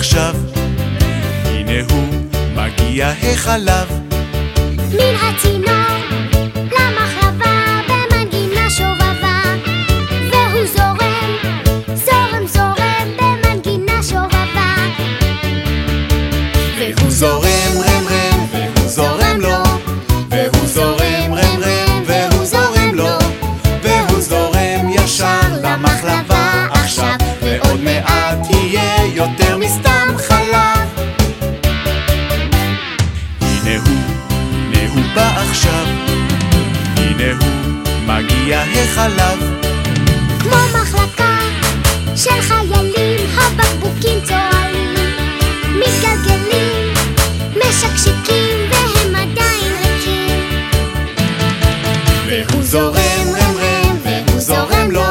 עכשיו, הנה הוא מגיע החלב. מן הצינור למחלבה במנגינה שובבה. והוא זורם, זורם, זורם במנגינה שובבה. והוא זורם החלב. כמו מחלקה של חיילים הבקבוקים צוערים מתגלגלים, משקשקים והם עדיין ריקים והוא זורם רם רם, והוא זורם לו,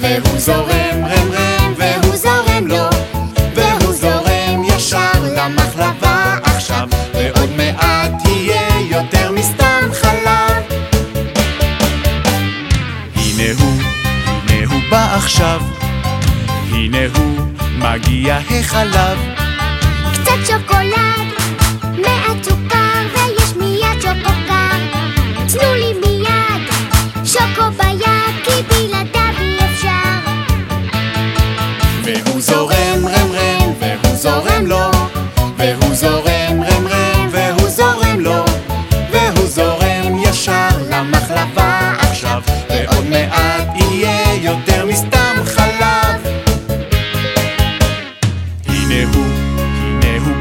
והוא זורם הנה הוא, הנה הוא בא עכשיו, הנה הוא מגיע החלב. קצת שוקולד, מעט סוכר ויש מיד שוקוקר תנו לי מיד שוקו ביד כי בלעדיו אי אפשר. והוא זורם רם רם, והוא זורם לו, והוא זורם רם רם,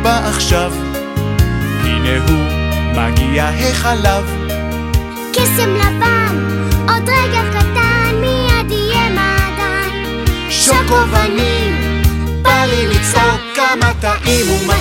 בא עכשיו, הנה הוא מגיע החלב. קסם לבן, עוד רגע קטן מיד יהיה מעדן שוקו וניל, בא לי לצעוק כמה טעים ומתוק.